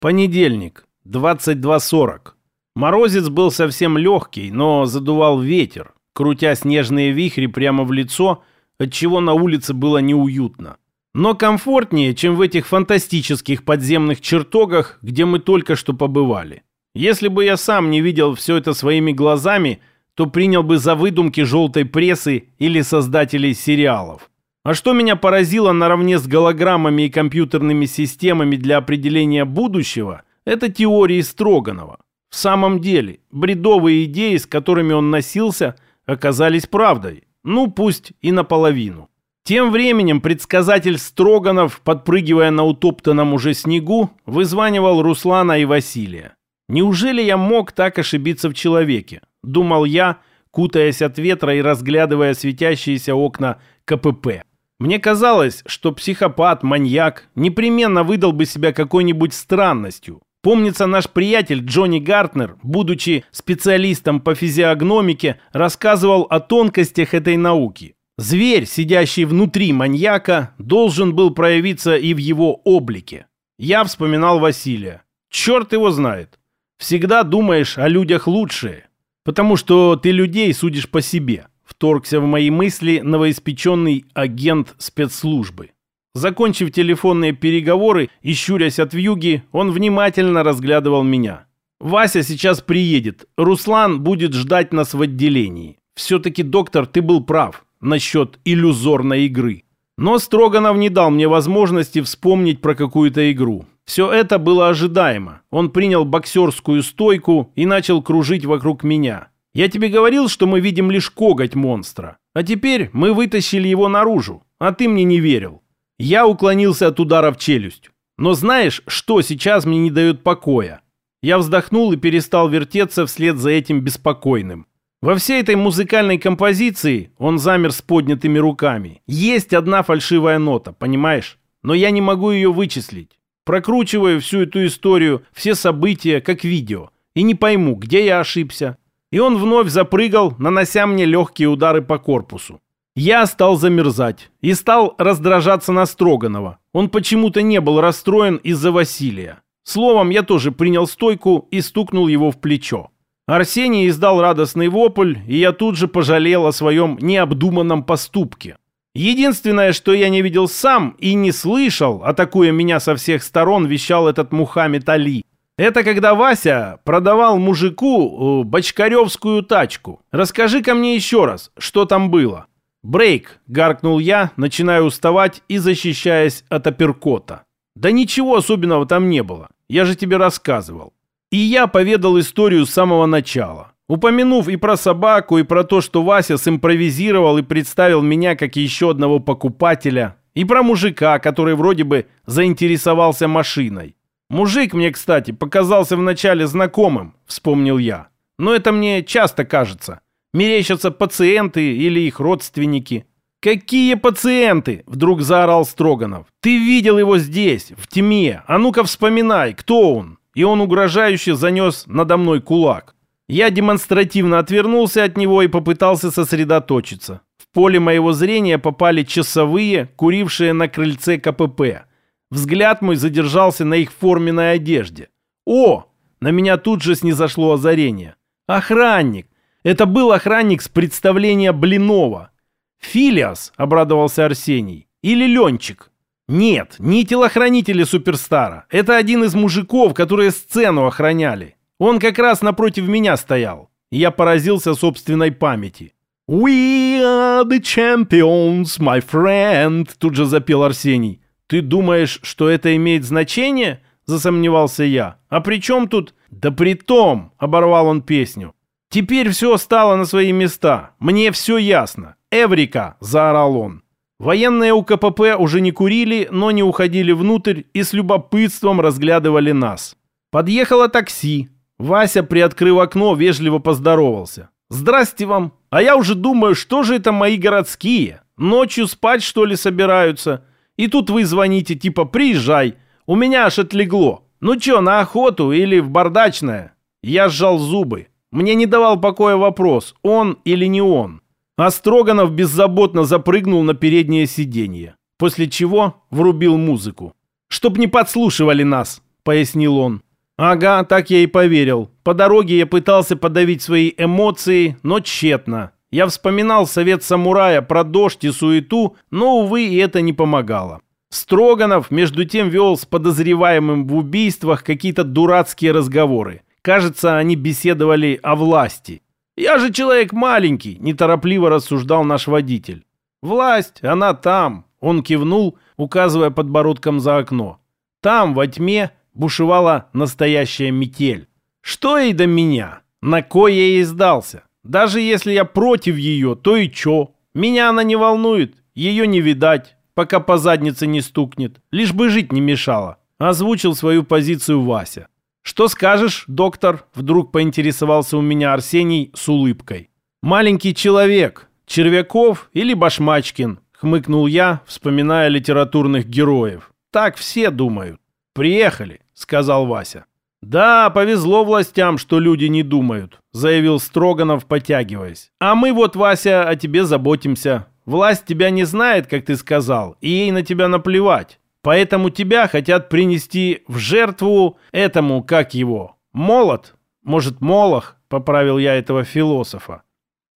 Понедельник, 22.40. Морозец был совсем легкий, но задувал ветер, крутя снежные вихри прямо в лицо, отчего на улице было неуютно. Но комфортнее, чем в этих фантастических подземных чертогах, где мы только что побывали. Если бы я сам не видел все это своими глазами, то принял бы за выдумки желтой прессы или создателей сериалов. А что меня поразило наравне с голограммами и компьютерными системами для определения будущего, это теории Строганова. В самом деле, бредовые идеи, с которыми он носился, оказались правдой. Ну, пусть и наполовину. Тем временем предсказатель Строганов, подпрыгивая на утоптанном уже снегу, вызванивал Руслана и Василия. «Неужели я мог так ошибиться в человеке?» – думал я, кутаясь от ветра и разглядывая светящиеся окна КПП. Мне казалось, что психопат, маньяк непременно выдал бы себя какой-нибудь странностью. Помнится, наш приятель Джонни Гартнер, будучи специалистом по физиогномике, рассказывал о тонкостях этой науки. Зверь, сидящий внутри маньяка, должен был проявиться и в его облике. Я вспоминал Василия. Черт его знает. Всегда думаешь о людях лучшее, потому что ты людей судишь по себе вторгся в мои мысли новоиспеченный агент спецслужбы. Закончив телефонные переговоры и щурясь от вьюги, он внимательно разглядывал меня. «Вася сейчас приедет. Руслан будет ждать нас в отделении. Все-таки, доктор, ты был прав насчет иллюзорной игры». Но Строганов не дал мне возможности вспомнить про какую-то игру. Все это было ожидаемо. Он принял боксерскую стойку и начал кружить вокруг меня. Я тебе говорил, что мы видим лишь коготь монстра. А теперь мы вытащили его наружу, а ты мне не верил. Я уклонился от удара в челюсть. Но знаешь, что сейчас мне не дает покоя? Я вздохнул и перестал вертеться вслед за этим беспокойным. Во всей этой музыкальной композиции он замер с поднятыми руками. Есть одна фальшивая нота, понимаешь? Но я не могу ее вычислить. Прокручиваю всю эту историю, все события, как видео. И не пойму, где я ошибся. И он вновь запрыгал, нанося мне легкие удары по корпусу. Я стал замерзать и стал раздражаться на Строганова. Он почему-то не был расстроен из-за Василия. Словом, я тоже принял стойку и стукнул его в плечо. Арсений издал радостный вопль, и я тут же пожалел о своем необдуманном поступке. Единственное, что я не видел сам и не слышал, атакуя меня со всех сторон, вещал этот Мухаммед Али. Это когда Вася продавал мужику э, бочкаревскую тачку. Расскажи-ка мне еще раз, что там было. «Брейк!» — гаркнул я, начиная уставать и защищаясь от апперкота. «Да ничего особенного там не было. Я же тебе рассказывал». И я поведал историю с самого начала. Упомянув и про собаку, и про то, что Вася симпровизировал и представил меня как еще одного покупателя, и про мужика, который вроде бы заинтересовался машиной. Мужик мне, кстати, показался вначале знакомым, вспомнил я. Но это мне часто кажется. Мерещатся пациенты или их родственники. «Какие пациенты?» – вдруг заорал Строганов. «Ты видел его здесь, в тьме. А ну-ка вспоминай, кто он?» И он угрожающе занес надо мной кулак. Я демонстративно отвернулся от него и попытался сосредоточиться. В поле моего зрения попали часовые, курившие на крыльце КПП. Взгляд мой задержался на их форменной одежде. О! На меня тут же снизошло озарение. Охранник! Это был охранник с представления Блинова. Филиас, обрадовался Арсений. Или Ленчик. Нет, не телохранители суперстара. Это один из мужиков, которые сцену охраняли. Он как раз напротив меня стоял. Я поразился собственной памяти. «We are the champions, my friend», тут же запел Арсений. «Ты думаешь, что это имеет значение?» – засомневался я. «А при чем тут?» «Да при том!» – оборвал он песню. «Теперь все стало на свои места. Мне все ясно. Эврика!» – заорал он. Военные у КПП уже не курили, но не уходили внутрь и с любопытством разглядывали нас. Подъехало такси. Вася, приоткрыв окно, вежливо поздоровался. «Здрасте вам! А я уже думаю, что же это мои городские? Ночью спать, что ли, собираются? И тут вы звоните, типа «приезжай». У меня аж отлегло. Ну чё, на охоту или в бардачное? Я сжал зубы. Мне не давал покоя вопрос, он или не он. А Строганов беззаботно запрыгнул на переднее сиденье. После чего врубил музыку. «Чтоб не подслушивали нас», — пояснил он. Ага, так я и поверил. По дороге я пытался подавить свои эмоции, но тщетно. Я вспоминал совет самурая про дождь и суету, но, увы, и это не помогало. Строганов, между тем, вел с подозреваемым в убийствах какие-то дурацкие разговоры. Кажется, они беседовали о власти. «Я же человек маленький», – неторопливо рассуждал наш водитель. «Власть, она там», – он кивнул, указывая подбородком за окно. Там, во тьме, бушевала настоящая метель. Что ей до меня? На кой я ей сдался? Даже если я против ее, то и чё? Меня она не волнует, ее не видать, пока по заднице не стукнет. Лишь бы жить не мешало. Озвучил свою позицию Вася. «Что скажешь, доктор?» Вдруг поинтересовался у меня Арсений с улыбкой. «Маленький человек. Червяков или Башмачкин?» Хмыкнул я, вспоминая литературных героев. «Так все думают». «Приехали», — сказал Вася. «Да, повезло властям, что люди не думают», — заявил Строганов, потягиваясь. «А мы вот, Вася, о тебе заботимся. Власть тебя не знает, как ты сказал, и ей на тебя наплевать. Поэтому тебя хотят принести в жертву этому, как его, молот? Может, молох?» — поправил я этого философа.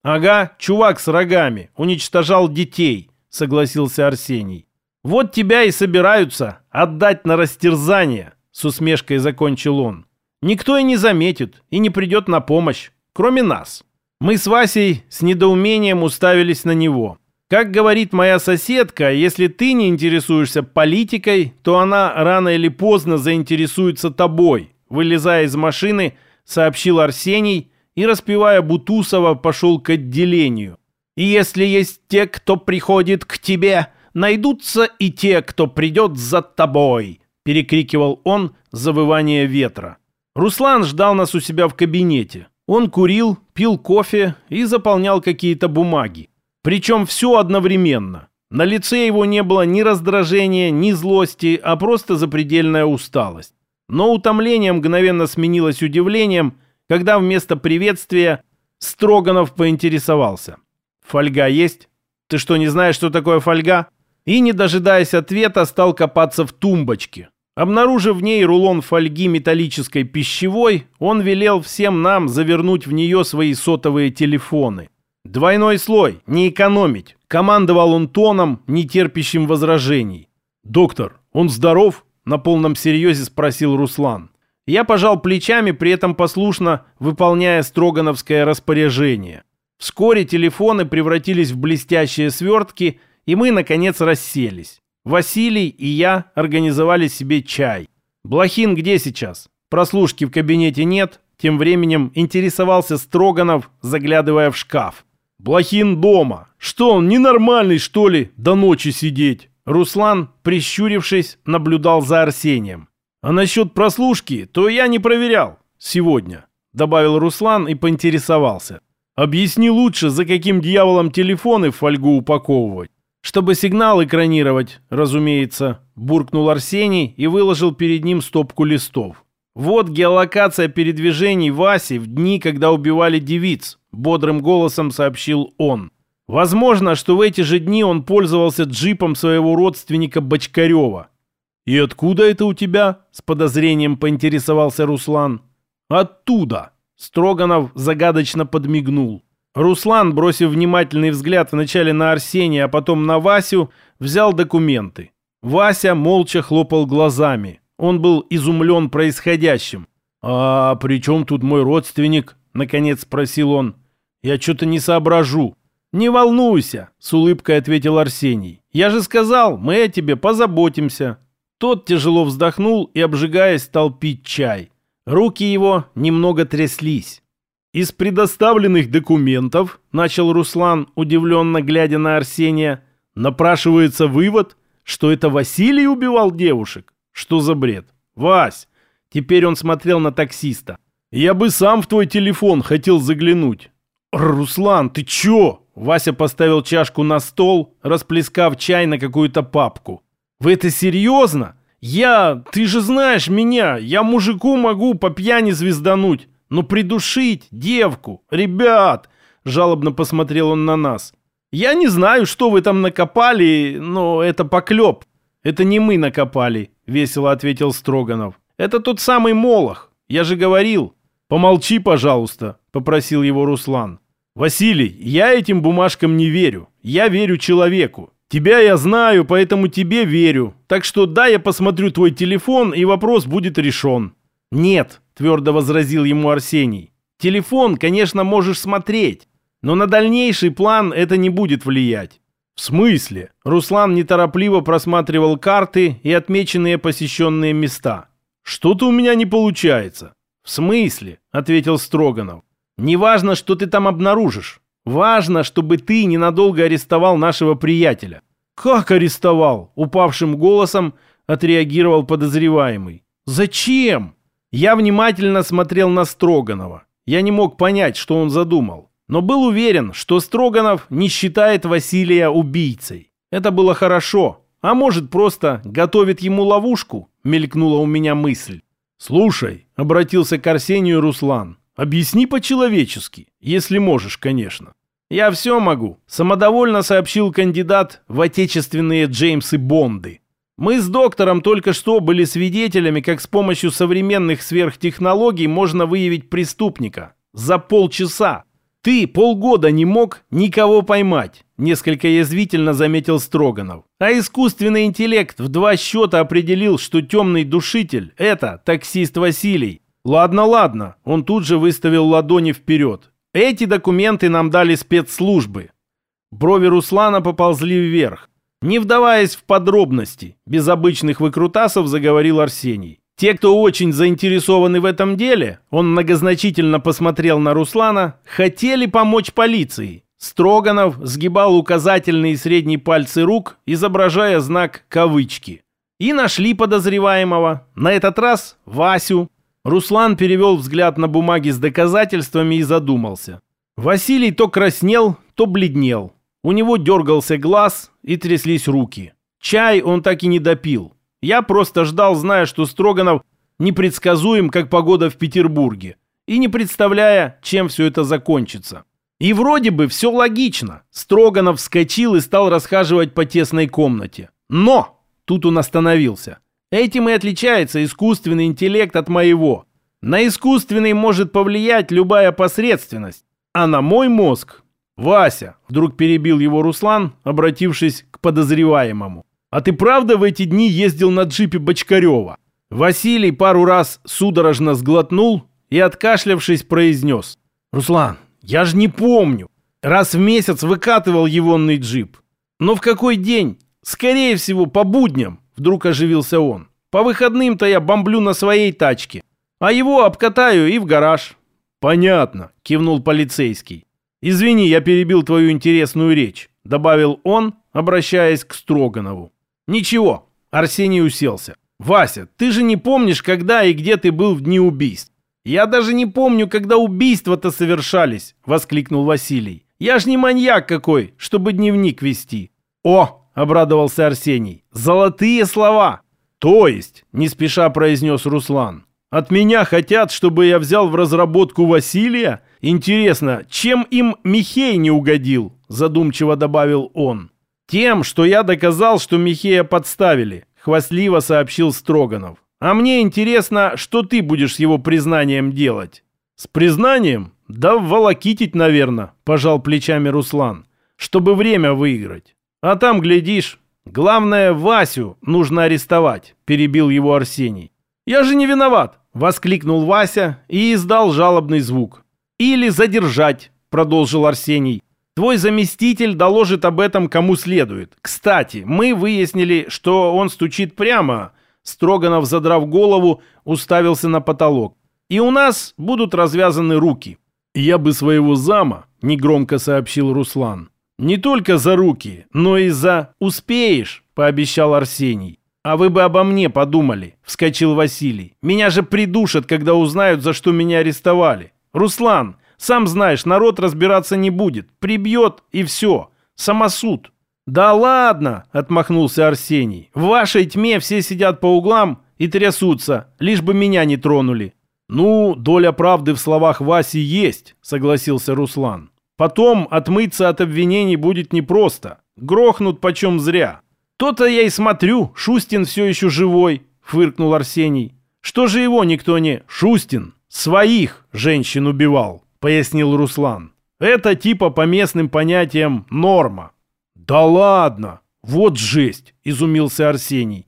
«Ага, чувак с рогами, уничтожал детей», — согласился Арсений. «Вот тебя и собираются отдать на растерзание», с усмешкой закончил он. Никто и не заметит, и не придет на помощь, кроме нас. Мы с Васей с недоумением уставились на него. Как говорит моя соседка, если ты не интересуешься политикой, то она рано или поздно заинтересуется тобой. Вылезая из машины, сообщил Арсений и, распевая Бутусова, пошел к отделению. И если есть те, кто приходит к тебе, найдутся и те, кто придет за тобой перекрикивал он завывание ветра. Руслан ждал нас у себя в кабинете. Он курил, пил кофе и заполнял какие-то бумаги. Причем все одновременно. На лице его не было ни раздражения, ни злости, а просто запредельная усталость. Но утомление мгновенно сменилось удивлением, когда вместо приветствия Строганов поинтересовался. «Фольга есть? Ты что, не знаешь, что такое фольга?» И, не дожидаясь ответа, стал копаться в тумбочке. Обнаружив в ней рулон фольги металлической пищевой, он велел всем нам завернуть в нее свои сотовые телефоны. «Двойной слой, не экономить», — командовал он тоном, не терпящим возражений. «Доктор, он здоров?» — на полном серьезе спросил Руслан. Я пожал плечами, при этом послушно выполняя строгановское распоряжение. Вскоре телефоны превратились в блестящие свертки, и мы, наконец, расселись. Василий и я организовали себе чай. Блохин где сейчас? Прослушки в кабинете нет. Тем временем интересовался Строганов, заглядывая в шкаф. Блохин дома. Что он, ненормальный, что ли, до ночи сидеть? Руслан, прищурившись, наблюдал за Арсением. А насчет прослушки, то я не проверял. Сегодня. Добавил Руслан и поинтересовался. Объясни лучше, за каким дьяволом телефоны в фольгу упаковывать. «Чтобы сигнал экранировать, разумеется», – буркнул Арсений и выложил перед ним стопку листов. «Вот геолокация передвижений Васи в дни, когда убивали девиц», – бодрым голосом сообщил он. «Возможно, что в эти же дни он пользовался джипом своего родственника Бочкарева». «И откуда это у тебя?» – с подозрением поинтересовался Руслан. «Оттуда», – Строганов загадочно подмигнул. Руслан, бросив внимательный взгляд вначале на Арсения, а потом на Васю, взял документы. Вася молча хлопал глазами. Он был изумлен происходящим. «А при чем тут мой родственник?» — наконец спросил он. «Я что-то не соображу». «Не волнуйся», — с улыбкой ответил Арсений. «Я же сказал, мы о тебе позаботимся». Тот тяжело вздохнул и, обжигаясь, стал пить чай. Руки его немного тряслись. «Из предоставленных документов, — начал Руслан, удивленно глядя на Арсения, — напрашивается вывод, что это Василий убивал девушек. Что за бред? Вась!» Теперь он смотрел на таксиста. «Я бы сам в твой телефон хотел заглянуть». «Руслан, ты чё?» Вася поставил чашку на стол, расплескав чай на какую-то папку. «Вы это серьезно? Я... Ты же знаешь меня. Я мужику могу по пьяни звездануть. «Ну придушить девку! Ребят!» Жалобно посмотрел он на нас. «Я не знаю, что вы там накопали, но это поклеп». «Это не мы накопали», — весело ответил Строганов. Это тот самый Молох. Я же говорил. Помолчи, пожалуйста, попросил его Руслан. Василий, я этим бумажкам не верю. Я верю человеку. Тебя я знаю, поэтому тебе верю. Так что да, я посмотрю твой телефон, и вопрос будет решен. Нет, твердо возразил ему Арсений. Телефон, конечно, можешь смотреть, но на дальнейший план это не будет влиять. В смысле? Руслан неторопливо просматривал карты и отмеченные посещенные места. Что-то у меня не получается. В смысле? Ответил Строганов. Неважно, что ты там обнаружишь. Важно, чтобы ты ненадолго арестовал нашего приятеля. Как арестовал? Упавшим голосом отреагировал подозреваемый. Зачем? Я внимательно смотрел на Строганова. Я не мог понять, что он задумал, но был уверен, что Строганов не считает Василия убийцей. Это было хорошо, а может просто готовит ему ловушку, мелькнула у меня мысль. «Слушай», — обратился к Арсению Руслан, — «объясни по-человечески, если можешь, конечно». «Я все могу», — самодовольно сообщил кандидат в отечественные Джеймсы Бонды. Мы с доктором только что были свидетелями, как с помощью современных сверхтехнологий можно выявить преступника. За полчаса. Ты полгода не мог никого поймать, несколько язвительно заметил Строганов. А искусственный интеллект в два счета определил, что темный душитель – это таксист Василий. Ладно, ладно, он тут же выставил ладони вперед. Эти документы нам дали спецслужбы. Брови Руслана поползли вверх. Не вдаваясь в подробности, без обычных выкрутасов заговорил Арсений. Те, кто очень заинтересованы в этом деле, он многозначительно посмотрел на Руслана, хотели помочь полиции. Строганов сгибал указательные и средние пальцы рук, изображая знак кавычки. И нашли подозреваемого. На этот раз Васю. Руслан перевел взгляд на бумаги с доказательствами и задумался. Василий то краснел, то бледнел. У него дергался глаз и тряслись руки. Чай он так и не допил. Я просто ждал, зная, что Строганов непредсказуем, как погода в Петербурге, и не представляя, чем все это закончится. И вроде бы все логично. Строганов вскочил и стал расхаживать по тесной комнате. Но! Тут он остановился. Этим и отличается искусственный интеллект от моего. На искусственный может повлиять любая посредственность, а на мой мозг «Вася!» — вдруг перебил его Руслан, обратившись к подозреваемому. «А ты правда в эти дни ездил на джипе Бочкарева?» Василий пару раз судорожно сглотнул и, откашлявшись, произнес. «Руслан, я же не помню. Раз в месяц выкатывал егонный джип. Но в какой день? Скорее всего, по будням!» Вдруг оживился он. «По выходным-то я бомблю на своей тачке, а его обкатаю и в гараж». «Понятно», — кивнул полицейский. «Извини, я перебил твою интересную речь», — добавил он, обращаясь к Строганову. «Ничего», — Арсений уселся. «Вася, ты же не помнишь, когда и где ты был в дни убийств?» «Я даже не помню, когда убийства-то совершались», — воскликнул Василий. «Я ж не маньяк какой, чтобы дневник вести». «О!» — обрадовался Арсений. «Золотые слова!» «То есть», — не спеша произнес Руслан, «от меня хотят, чтобы я взял в разработку Василия?» «Интересно, чем им Михей не угодил?» – задумчиво добавил он. «Тем, что я доказал, что Михея подставили», – хвастливо сообщил Строганов. «А мне интересно, что ты будешь с его признанием делать?» «С признанием? Да волокитить, наверное», – пожал плечами Руслан, «чтобы время выиграть. А там, глядишь, главное, Васю нужно арестовать», – перебил его Арсений. «Я же не виноват!» – воскликнул Вася и издал жалобный звук. «Или задержать», — продолжил Арсений. «Твой заместитель доложит об этом кому следует. Кстати, мы выяснили, что он стучит прямо». Строганов, задрав голову, уставился на потолок. «И у нас будут развязаны руки». «Я бы своего зама», — негромко сообщил Руслан. «Не только за руки, но и за «успеешь», — пообещал Арсений. «А вы бы обо мне подумали», — вскочил Василий. «Меня же придушат, когда узнают, за что меня арестовали. Руслан, сам знаешь, народ разбираться не будет. Прибьет и все. Самосуд. Да ладно, отмахнулся Арсений. В вашей тьме все сидят по углам и трясутся, лишь бы меня не тронули. Ну, доля правды в словах Васи есть, согласился Руслан. Потом отмыться от обвинений будет непросто. Грохнут почем зря. То-то я и смотрю, Шустин все еще живой, фыркнул Арсений. Что же его никто не... Шустин, своих женщин убивал, пояснил Руслан. Это типа по местным понятиям норма. Да ладно, вот жесть, изумился Арсений.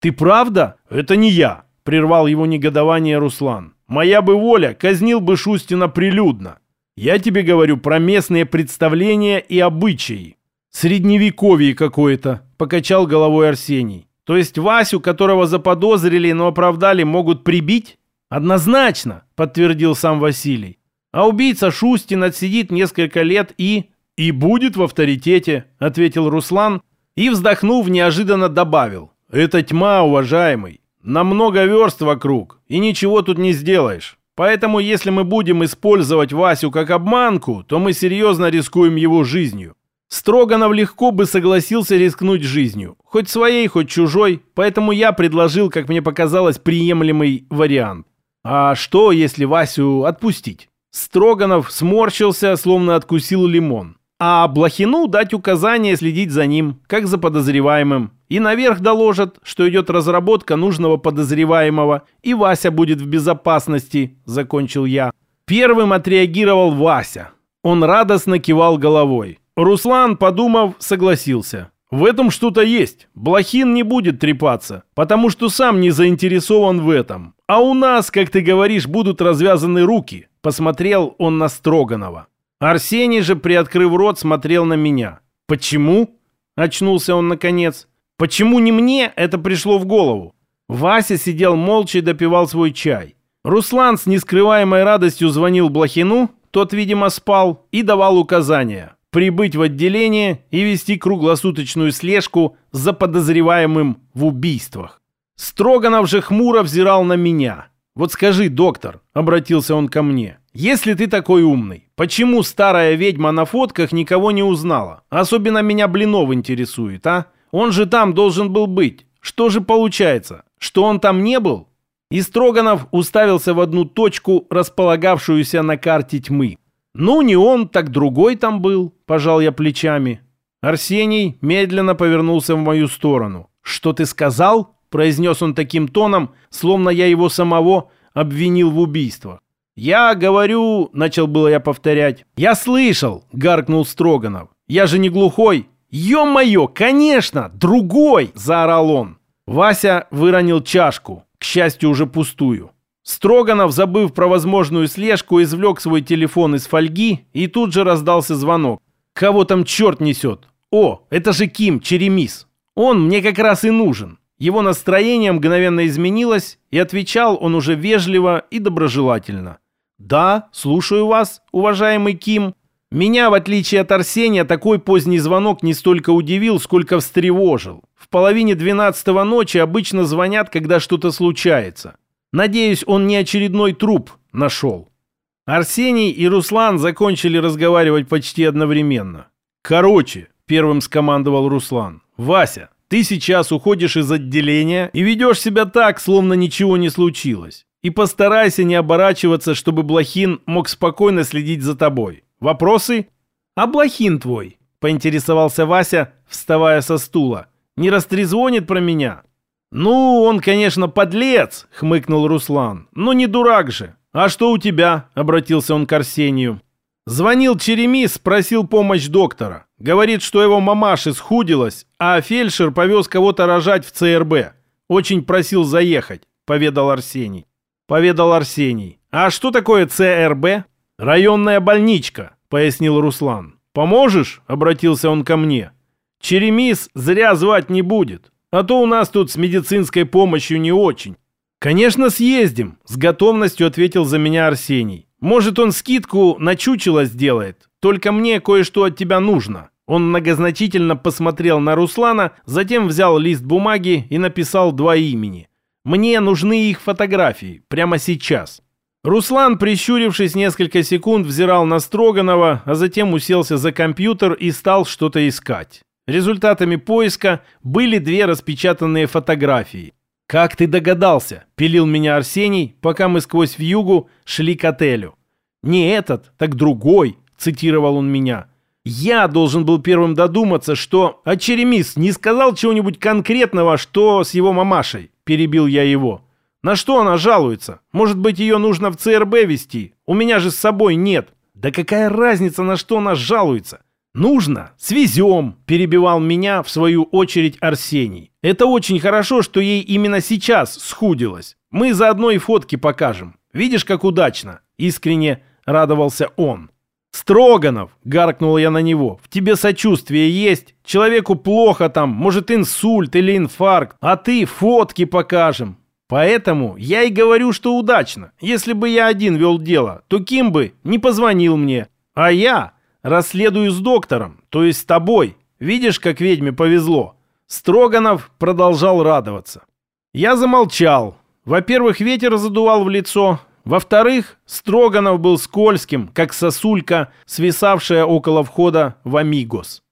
Ты правда? Это не я, прервал его негодование Руслан. Моя бы воля, казнил бы Шустина прилюдно. Я тебе говорю про местные представления и обычаи. Средневековье какое-то, покачал головой Арсений. То есть Васю, которого заподозрили, но оправдали, могут прибить? Однозначно, подтвердил сам Василий. А убийца Шустин отсидит несколько лет и... И будет в авторитете, ответил Руслан и, вздохнув, неожиданно добавил. Это тьма, уважаемый. На много верст вокруг, и ничего тут не сделаешь. Поэтому, если мы будем использовать Васю как обманку, то мы серьезно рискуем его жизнью. Строганов легко бы согласился рискнуть жизнью, хоть своей, хоть чужой, поэтому я предложил, как мне показалось, приемлемый вариант. А что, если Васю отпустить? Строганов сморщился, словно откусил лимон. А Блохину дать указание следить за ним, как за подозреваемым. И наверх доложат, что идет разработка нужного подозреваемого, и Вася будет в безопасности, закончил я. Первым отреагировал Вася. Он радостно кивал головой. Руслан, подумав, согласился. В этом что-то есть. Блохин не будет трепаться, потому что сам не заинтересован в этом. А у нас, как ты говоришь, будут развязаны руки. Посмотрел он на Строганова. Арсений же, приоткрыв рот, смотрел на меня. Почему? Очнулся он наконец. Почему не мне это пришло в голову? Вася сидел молча и допивал свой чай. Руслан с нескрываемой радостью звонил Блохину, тот, видимо, спал, и давал указания прибыть в отделение и вести круглосуточную слежку за подозреваемым в убийствах. Строганов же хмуро взирал на меня. «Вот скажи, доктор», — обратился он ко мне, — «если ты такой умный, почему старая ведьма на фотках никого не узнала? Особенно меня Блинов интересует, а? Он же там должен был быть. Что же получается, что он там не был?» И Строганов уставился в одну точку, располагавшуюся на карте тьмы. «Ну, не он, так другой там был», — пожал я плечами. Арсений медленно повернулся в мою сторону. «Что ты сказал?» — произнес он таким тоном, словно я его самого обвинил в убийствах. «Я говорю...» — начал было я повторять. «Я слышал!» — гаркнул Строганов. «Я же не глухой!» «Ё-моё, конечно! Другой!» — заорал он. Вася выронил чашку, к счастью, уже пустую. Строганов, забыв про возможную слежку, извлек свой телефон из фольги, и тут же раздался звонок. «Кого там черт несет? О, это же Ким, Черемис. Он мне как раз и нужен». Его настроение мгновенно изменилось, и отвечал он уже вежливо и доброжелательно. «Да, слушаю вас, уважаемый Ким. Меня, в отличие от Арсения, такой поздний звонок не столько удивил, сколько встревожил. В половине двенадцатого ночи обычно звонят, когда что-то случается. Надеюсь, он не очередной труп нашел. Арсений и Руслан закончили разговаривать почти одновременно. «Короче», — первым скомандовал Руслан, — «Вася, ты сейчас уходишь из отделения и ведешь себя так, словно ничего не случилось. И постарайся не оборачиваться, чтобы Блохин мог спокойно следить за тобой. Вопросы?» «А Блохин твой?» — поинтересовался Вася, вставая со стула. «Не растрезвонит про меня?» «Ну, он, конечно, подлец», — хмыкнул Руслан. «Но не дурак же. А что у тебя?» — обратился он к Арсению. Звонил Черемис, просил помощь доктора. Говорит, что его мамаша схудилась, а фельдшер повез кого-то рожать в ЦРБ. Очень просил заехать, поведал Арсений. Поведал Арсений. А что такое ЦРБ? Районная больничка, пояснил Руслан. Поможешь? Обратился он ко мне. Черемис зря звать не будет. А то у нас тут с медицинской помощью не очень. Конечно, съездим, с готовностью ответил за меня Арсений. Может, он скидку на чучело сделает. Только мне кое-что от тебя нужно. Он многозначительно посмотрел на Руслана, затем взял лист бумаги и написал два имени. Мне нужны их фотографии, прямо сейчас. Руслан, прищурившись несколько секунд, взирал на Строганова, а затем уселся за компьютер и стал что-то искать. Результатами поиска были две распечатанные фотографии. «Как ты догадался?» – пилил меня Арсений, пока мы сквозь вьюгу шли к отелю. «Не этот, так другой», – цитировал он меня. «Я должен был первым додуматься, что...» «А Черемис не сказал чего-нибудь конкретного, что с его мамашей?» – перебил я его. На что она жалуется? Может быть, ее нужно в ЦРБ вести? У меня же с собой нет. Да какая разница, на что она жалуется? «Нужно, свезем», – перебивал меня в свою очередь Арсений. «Это очень хорошо, что ей именно сейчас схудилось. Мы заодно и фотки покажем. Видишь, как удачно?» – искренне радовался он. «Строганов!» – гаркнул я на него. «В тебе сочувствие есть? Человеку плохо там, может инсульт или инфаркт, а ты фотки покажем. Поэтому я и говорю, что удачно. Если бы я один вел дело, то Ким бы не позвонил мне. А я Расследую с доктором, то есть с тобой. Видишь, как ведьме повезло?» Строганов продолжал радоваться. Я замолчал. Во-первых, ветер задувал в лицо. Во-вторых, Строганов был скользким, как сосулька, свисавшая около входа в Амигос.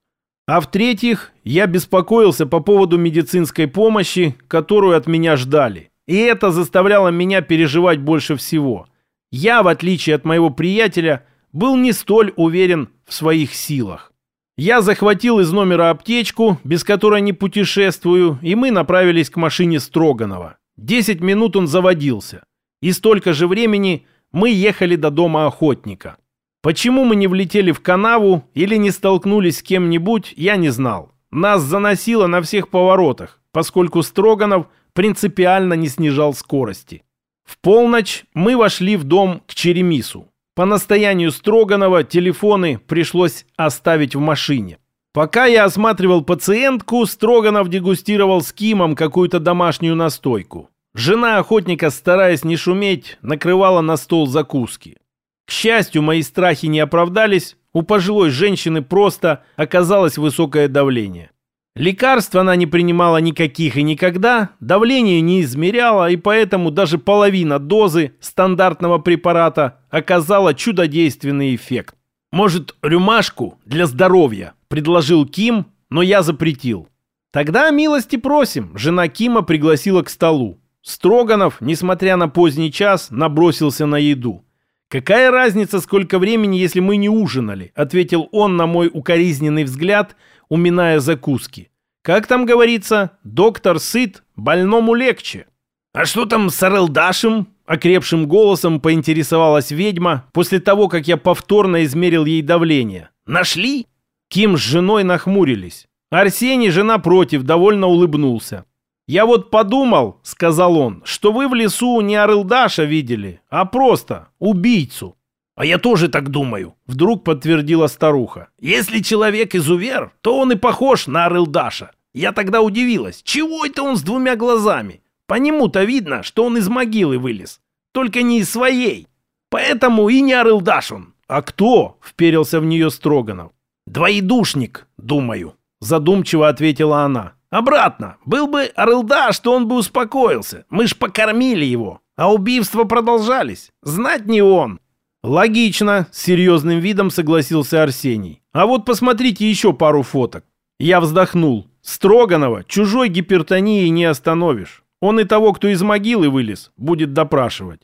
А в-третьих, я беспокоился по поводу медицинской помощи, которую от меня ждали. И это заставляло меня переживать больше всего. Я, в отличие от моего приятеля, был не столь уверен в своих силах. Я захватил из номера аптечку, без которой не путешествую, и мы направились к машине Строганова. Десять минут он заводился. И столько же времени мы ехали до дома охотника. Почему мы не влетели в канаву или не столкнулись с кем-нибудь, я не знал. Нас заносило на всех поворотах, поскольку Строганов принципиально не снижал скорости. В полночь мы вошли в дом к Черемису. По настоянию Строганова телефоны пришлось оставить в машине. Пока я осматривал пациентку, Строганов дегустировал с Кимом какую-то домашнюю настойку. Жена охотника, стараясь не шуметь, накрывала на стол закуски. К счастью, мои страхи не оправдались, у пожилой женщины просто оказалось высокое давление. Лекарств она не принимала никаких и никогда, давление не измеряла, и поэтому даже половина дозы стандартного препарата оказала чудодейственный эффект. «Может, рюмашку для здоровья?» – предложил Ким, но я запретил. «Тогда милости просим», – жена Кима пригласила к столу. Строганов, несмотря на поздний час, набросился на еду. «Какая разница, сколько времени, если мы не ужинали?» – ответил он на мой укоризненный взгляд – уминая закуски. Как там говорится, доктор сыт, больному легче. А что там с Арелдашем? Окрепшим голосом поинтересовалась ведьма после того, как я повторно измерил ей давление. Нашли? Ким с женой нахмурились. Арсений, жена против, довольно улыбнулся. «Я вот подумал, — сказал он, — что вы в лесу не Арылдаша видели, а просто убийцу. «А я тоже так думаю», — вдруг подтвердила старуха. «Если человек изувер, то он и похож на Арылдаша. Я тогда удивилась, чего это он с двумя глазами? По нему-то видно, что он из могилы вылез. Только не из своей. Поэтому и не Арылдаш он. А кто?» — вперился в нее Строганов. «Двоедушник, думаю», — задумчиво ответила она. «Обратно. Был бы Арылдаш, то он бы успокоился. Мы ж покормили его. А убийства продолжались. Знать не он. «Логично», — с серьезным видом согласился Арсений. «А вот посмотрите еще пару фоток». Я вздохнул. Строганова чужой гипертонии не остановишь. Он и того, кто из могилы вылез, будет допрашивать.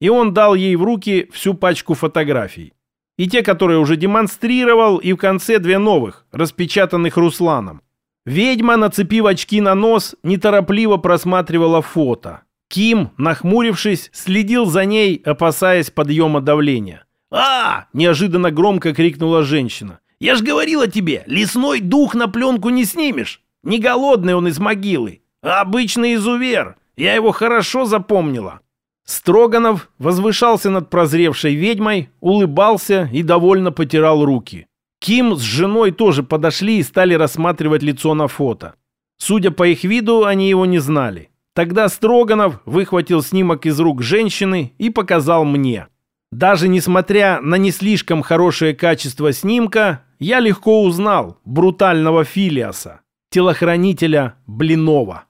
И он дал ей в руки всю пачку фотографий. И те, которые уже демонстрировал, и в конце две новых, распечатанных Русланом. Ведьма, нацепив очки на нос, неторопливо просматривала фото. Ким, нахмурившись, следил за ней, опасаясь подъема давления. «А!» – неожиданно громко крикнула женщина. «Я ж говорила тебе, лесной дух на пленку не снимешь. Не голодный он из могилы, а обычный изувер. Я его хорошо запомнила». Строганов возвышался над прозревшей ведьмой, улыбался и довольно потирал руки. Ким с женой тоже подошли и стали рассматривать лицо на фото. Судя по их виду, они его не знали. Тогда Строганов выхватил снимок из рук женщины и показал мне. Даже несмотря на не слишком хорошее качество снимка, я легко узнал брутального Филиаса, телохранителя Блинова.